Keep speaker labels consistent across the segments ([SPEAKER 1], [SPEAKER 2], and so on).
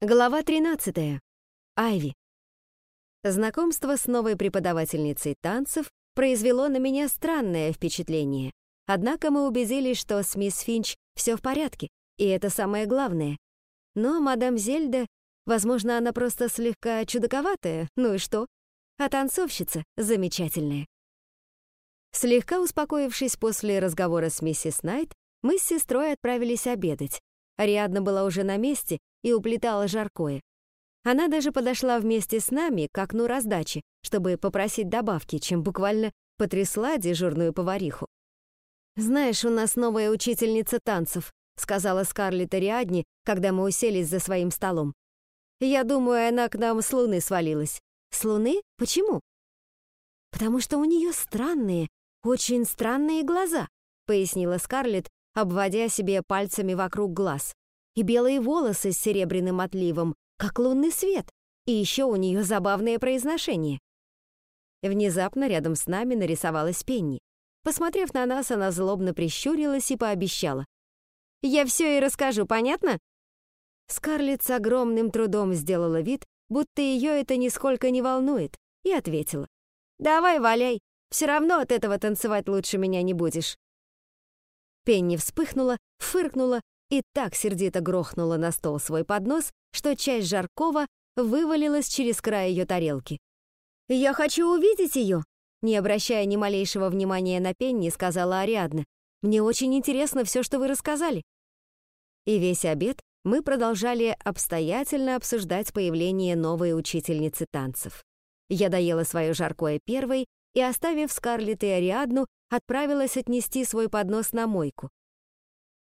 [SPEAKER 1] Глава 13. Айви. Знакомство с новой преподавательницей танцев произвело на меня странное впечатление. Однако мы убедились, что с мисс Финч все в порядке, и это самое главное. Но мадам Зельда, возможно, она просто слегка чудаковатая, ну и что? А танцовщица замечательная. Слегка успокоившись после разговора с миссис Найт, мы с сестрой отправились обедать. Ариадна была уже на месте и уплетала жаркое. Она даже подошла вместе с нами к окну раздачи, чтобы попросить добавки, чем буквально потрясла дежурную повариху. «Знаешь, у нас новая учительница танцев», сказала Скарлетт Ариадне, когда мы уселись за своим столом. «Я думаю, она к нам с Луны свалилась». «С Луны? Почему?» «Потому что у нее странные, очень странные глаза», пояснила Скарлетт, обводя себе пальцами вокруг глаз и белые волосы с серебряным отливом, как лунный свет, и еще у нее забавное произношение. Внезапно рядом с нами нарисовалась Пенни. Посмотрев на нас, она злобно прищурилась и пообещала. «Я все и расскажу, понятно?» Скарлетт с огромным трудом сделала вид, будто ее это нисколько не волнует, и ответила. «Давай, валяй, все равно от этого танцевать лучше меня не будешь». Пенни вспыхнула, фыркнула и так сердито грохнула на стол свой поднос, что часть жаркого вывалилась через край ее тарелки. «Я хочу увидеть ее!» Не обращая ни малейшего внимания на Пенни, сказала Ариадна. «Мне очень интересно все, что вы рассказали». И весь обед мы продолжали обстоятельно обсуждать появление новой учительницы танцев. Я доела свое жаркое первой и, оставив Скарлетт и Ариадну, отправилась отнести свой поднос на мойку.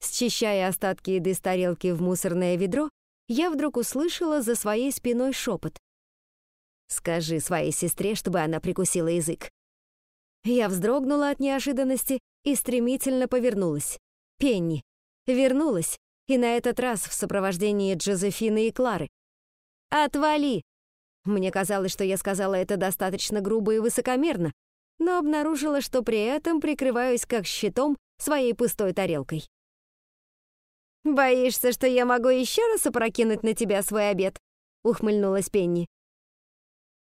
[SPEAKER 1] Счищая остатки еды с тарелки в мусорное ведро, я вдруг услышала за своей спиной шепот. «Скажи своей сестре, чтобы она прикусила язык». Я вздрогнула от неожиданности и стремительно повернулась. Пенни. Вернулась, и на этот раз в сопровождении Джозефины и Клары. «Отвали!» Мне казалось, что я сказала это достаточно грубо и высокомерно, но обнаружила, что при этом прикрываюсь как щитом своей пустой тарелкой. «Боишься, что я могу еще раз опрокинуть на тебя свой обед?» — ухмыльнулась Пенни.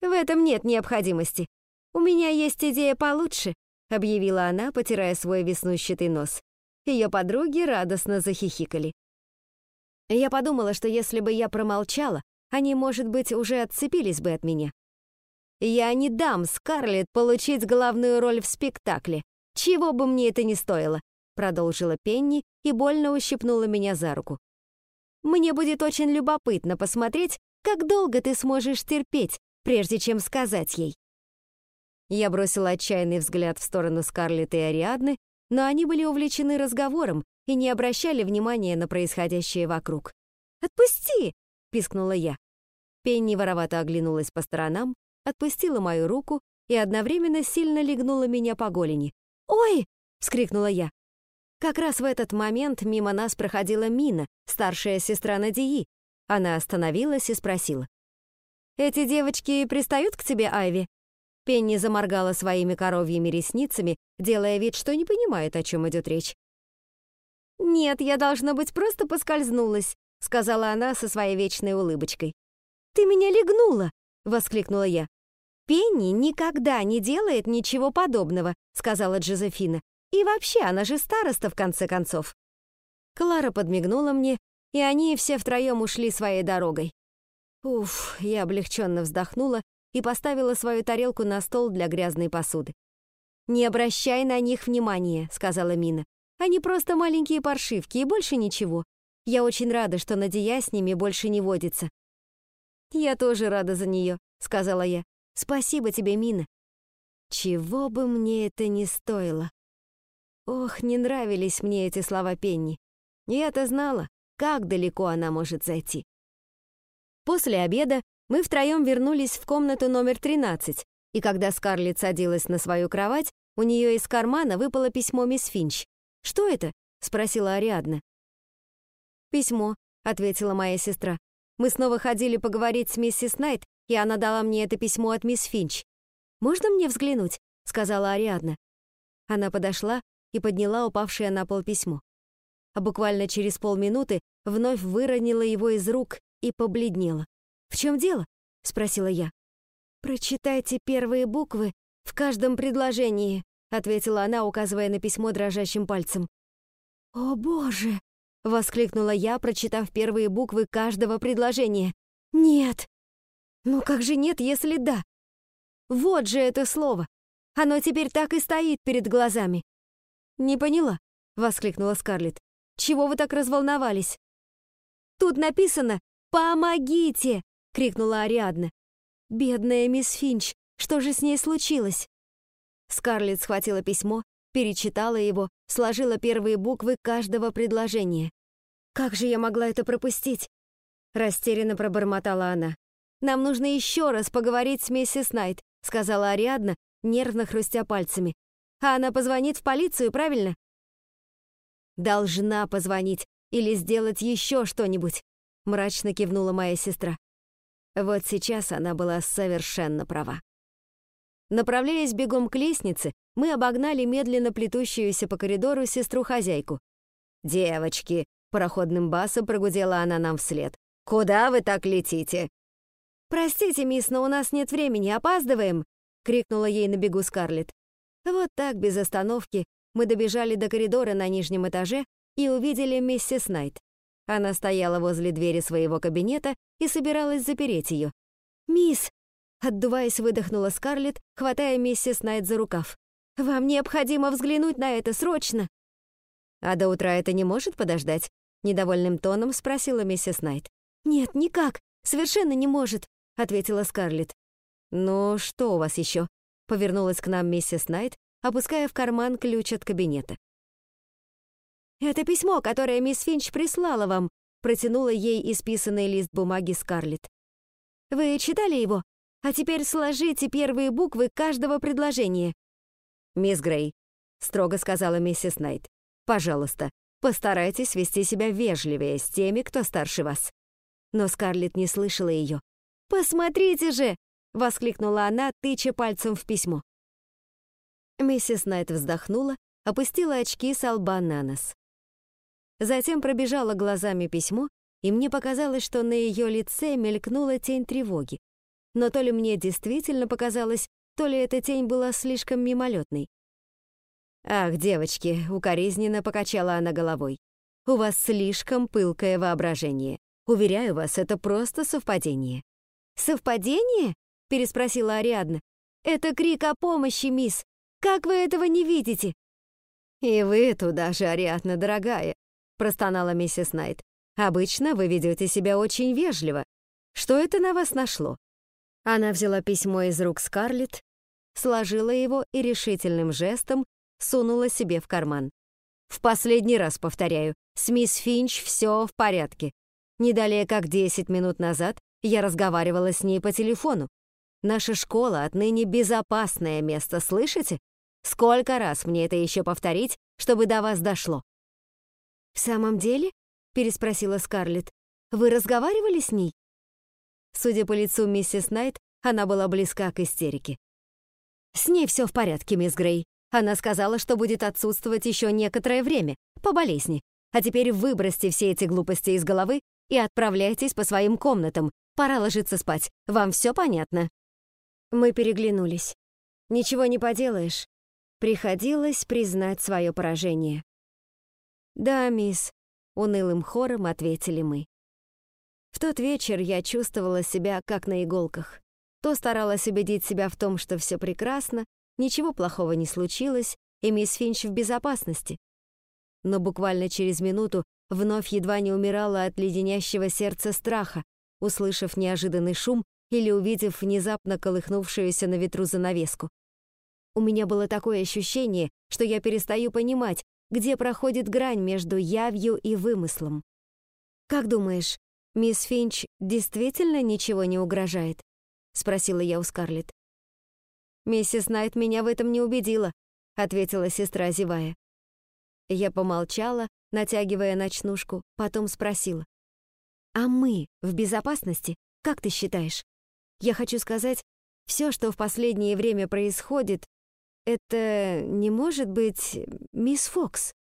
[SPEAKER 1] «В этом нет необходимости. У меня есть идея получше», — объявила она, потирая свой веснущатый нос. Ее подруги радостно захихикали. Я подумала, что если бы я промолчала, они, может быть, уже отцепились бы от меня. Я не дам Скарлетт получить главную роль в спектакле, чего бы мне это ни стоило, продолжила Пенни и больно ущипнула меня за руку. Мне будет очень любопытно посмотреть, как долго ты сможешь терпеть, прежде чем сказать ей. Я бросила отчаянный взгляд в сторону Скарлетт и Ариадны, но они были увлечены разговором и не обращали внимания на происходящее вокруг. «Отпусти!» — пискнула я. Пенни воровато оглянулась по сторонам, отпустила мою руку и одновременно сильно легнула меня по голени. «Ой!» — вскрикнула я. Как раз в этот момент мимо нас проходила Мина, старшая сестра Надии. Она остановилась и спросила. «Эти девочки пристают к тебе, Айви?» Пенни заморгала своими коровьими ресницами, делая вид, что не понимает, о чем идет речь. «Нет, я, должна быть, просто поскользнулась», — сказала она со своей вечной улыбочкой. «Ты меня легнула!» — воскликнула я. «Пенни никогда не делает ничего подобного», — сказала Джозефина. И вообще, она же староста, в конце концов. Клара подмигнула мне, и они все втроем ушли своей дорогой. Уф, я облегченно вздохнула и поставила свою тарелку на стол для грязной посуды. «Не обращай на них внимания», — сказала Мина. «Они просто маленькие паршивки и больше ничего. Я очень рада, что Надия с ними больше не водится». «Я тоже рада за нее», — сказала я. «Спасибо тебе, Мина». Чего бы мне это ни стоило. Ох, не нравились мне эти слова Пенни. Я-то знала, как далеко она может зайти. После обеда мы втроем вернулись в комнату номер 13, и когда Скарлетт садилась на свою кровать, у нее из кармана выпало письмо мисс Финч. «Что это?» — спросила Ариадна. «Письмо», — ответила моя сестра. «Мы снова ходили поговорить с миссис Найт, и она дала мне это письмо от мисс Финч. «Можно мне взглянуть?» — сказала Ариадна. Она подошла и подняла упавшее на пол письмо. А буквально через полминуты вновь выронила его из рук и побледнела. «В чем дело?» — спросила я. «Прочитайте первые буквы в каждом предложении», — ответила она, указывая на письмо дрожащим пальцем. «О, Боже!» — воскликнула я, прочитав первые буквы каждого предложения. «Нет!» «Ну как же нет, если да?» «Вот же это слово! Оно теперь так и стоит перед глазами!» «Не поняла», — воскликнула Скарлетт. «Чего вы так разволновались?» «Тут написано «Помогите!» — крикнула Ариадна. «Бедная мисс Финч, что же с ней случилось?» Скарлетт схватила письмо, перечитала его, сложила первые буквы каждого предложения. «Как же я могла это пропустить?» Растерянно пробормотала она. «Нам нужно еще раз поговорить с миссис Найт», сказала Ариадна, нервно хрустя пальцами. «А она позвонит в полицию, правильно?» «Должна позвонить или сделать еще что-нибудь», мрачно кивнула моя сестра. Вот сейчас она была совершенно права. Направляясь бегом к лестнице, мы обогнали медленно плетущуюся по коридору сестру-хозяйку. «Девочки!» — пароходным басом прогудела она нам вслед. «Куда вы так летите?» «Простите, мисс, но у нас нет времени, опаздываем!» — крикнула ей на бегу Скарлетт. Вот так, без остановки, мы добежали до коридора на нижнем этаже и увидели миссис Найт. Она стояла возле двери своего кабинета и собиралась запереть ее. «Мисс!» — отдуваясь, выдохнула Скарлетт, хватая миссис Найт за рукав. «Вам необходимо взглянуть на это срочно!» «А до утра это не может подождать?» — недовольным тоном спросила миссис Найт. «Нет, никак, совершенно не может», — ответила Скарлетт. «Ну, что у вас еще?» — повернулась к нам миссис Найт, опуская в карман ключ от кабинета. «Это письмо, которое мисс Финч прислала вам», протянула ей исписанный лист бумаги Скарлетт. «Вы читали его? А теперь сложите первые буквы каждого предложения». «Мисс Грей», — строго сказала миссис Найт, «пожалуйста, постарайтесь вести себя вежливее с теми, кто старше вас». Но Скарлетт не слышала ее. «Посмотрите же!» — воскликнула она, тыча пальцем в письмо. Миссис Найт вздохнула, опустила очки с лба на нос. Затем пробежала глазами письмо, и мне показалось, что на ее лице мелькнула тень тревоги. Но то ли мне действительно показалось, то ли эта тень была слишком мимолетной. «Ах, девочки!» — укоризненно покачала она головой. «У вас слишком пылкое воображение. Уверяю вас, это просто совпадение». «Совпадение?» — переспросила Ариадна. «Это крик о помощи, мисс. Как вы этого не видите?» «И вы туда же, Ариадна, дорогая», — простонала миссис Найт. «Обычно вы ведете себя очень вежливо. Что это на вас нашло?» Она взяла письмо из рук Скарлетт, сложила его и решительным жестом сунула себе в карман. «В последний раз повторяю, с мисс Финч все в порядке. Не далее как 10 минут назад я разговаривала с ней по телефону. Наша школа отныне безопасное место, слышите? Сколько раз мне это еще повторить, чтобы до вас дошло?» «В самом деле?» — переспросила Скарлетт. «Вы разговаривали с ней?» Судя по лицу миссис Найт, она была близка к истерике. «С ней все в порядке, мисс Грей. Она сказала, что будет отсутствовать еще некоторое время, по болезни. А теперь выбросьте все эти глупости из головы и отправляйтесь по своим комнатам. Пора ложиться спать. Вам все понятно?» Мы переглянулись. «Ничего не поделаешь. Приходилось признать свое поражение. «Да, мисс», — унылым хором ответили мы. В тот вечер я чувствовала себя как на иголках. То старалась убедить себя в том, что все прекрасно, ничего плохого не случилось, и мисс Финч в безопасности. Но буквально через минуту вновь едва не умирала от леденящего сердца страха, услышав неожиданный шум или увидев внезапно колыхнувшуюся на ветру занавеску. У меня было такое ощущение, что я перестаю понимать, где проходит грань между явью и вымыслом. «Как думаешь, мисс Финч действительно ничего не угрожает?» — спросила я у Скарлетт. «Миссис Найт меня в этом не убедила», — ответила сестра, зевая. Я помолчала, натягивая ночнушку, потом спросила. «А мы в безопасности? Как ты считаешь? Я хочу сказать, все, что в последнее время происходит, «Это не может быть мисс Фокс?»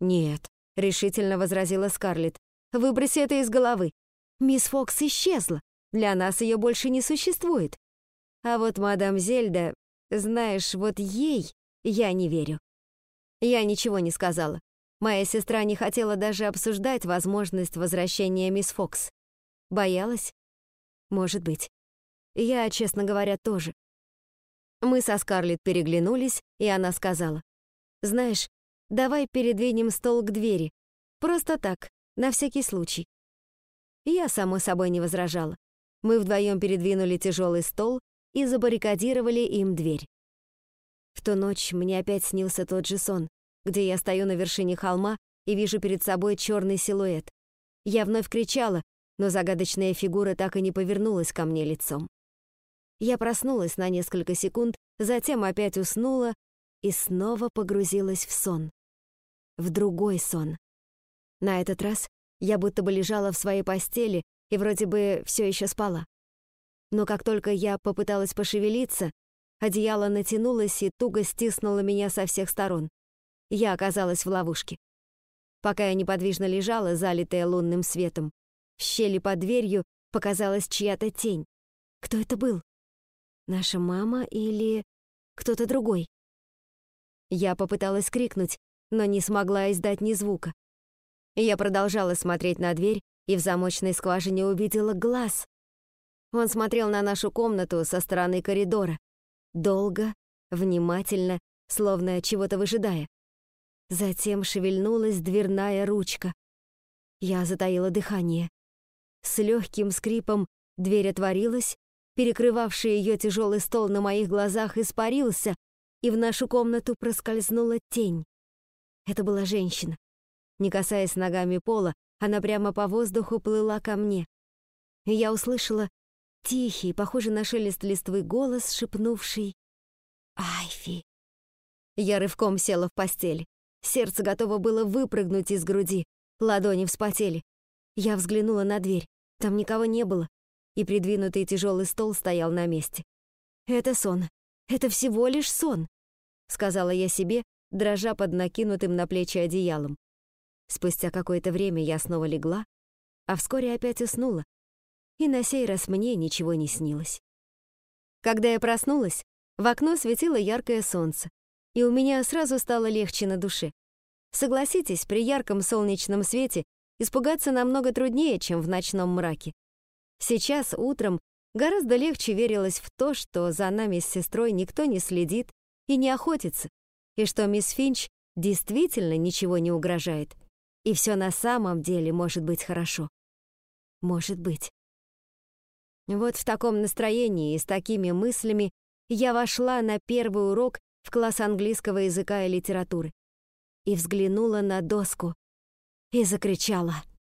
[SPEAKER 1] «Нет», — решительно возразила Скарлетт. «Выброси это из головы. Мисс Фокс исчезла. Для нас ее больше не существует. А вот мадам Зельда, знаешь, вот ей я не верю. Я ничего не сказала. Моя сестра не хотела даже обсуждать возможность возвращения мисс Фокс. Боялась? Может быть. Я, честно говоря, тоже. Мы со Скарлетт переглянулись, и она сказала. «Знаешь, давай передвинем стол к двери. Просто так, на всякий случай». Я, само собой, не возражала. Мы вдвоем передвинули тяжелый стол и забаррикадировали им дверь. В ту ночь мне опять снился тот же сон, где я стою на вершине холма и вижу перед собой черный силуэт. Я вновь кричала, но загадочная фигура так и не повернулась ко мне лицом. Я проснулась на несколько секунд, затем опять уснула и снова погрузилась в сон. В другой сон. На этот раз я будто бы лежала в своей постели и вроде бы все еще спала. Но как только я попыталась пошевелиться, одеяло натянулось и туго стиснуло меня со всех сторон. Я оказалась в ловушке. Пока я неподвижно лежала, залитая лунным светом, в щели под дверью показалась чья-то тень. Кто это был? Наша мама или кто-то другой? Я попыталась крикнуть, но не смогла издать ни звука. Я продолжала смотреть на дверь и в замочной скважине увидела глаз. Он смотрел на нашу комнату со стороны коридора. Долго, внимательно, словно чего-то выжидая. Затем шевельнулась дверная ручка. Я затаила дыхание. С легким скрипом дверь отворилась, перекрывавший ее тяжелый стол на моих глазах испарился, и в нашу комнату проскользнула тень. Это была женщина. Не касаясь ногами пола, она прямо по воздуху плыла ко мне. И я услышала тихий, похожий на шелест листвы голос, шепнувший «Айфи». Я рывком села в постель. Сердце готово было выпрыгнуть из груди. Ладони вспотели. Я взглянула на дверь. Там никого не было, и придвинутый тяжелый стол стоял на месте. «Это сон. Это всего лишь сон», — сказала я себе, дрожа под накинутым на плечи одеялом. Спустя какое-то время я снова легла, а вскоре опять уснула, и на сей раз мне ничего не снилось. Когда я проснулась, в окно светило яркое солнце, и у меня сразу стало легче на душе. Согласитесь, при ярком солнечном свете испугаться намного труднее, чем в ночном мраке. Сейчас, утром, гораздо легче верилось в то, что за нами с сестрой никто не следит и не охотится, и что мисс Финч действительно ничего не угрожает, и все на самом деле может быть хорошо. Может быть. Вот в таком настроении и с такими мыслями я вошла на первый урок в класс английского языка и литературы и взглянула на доску и закричала.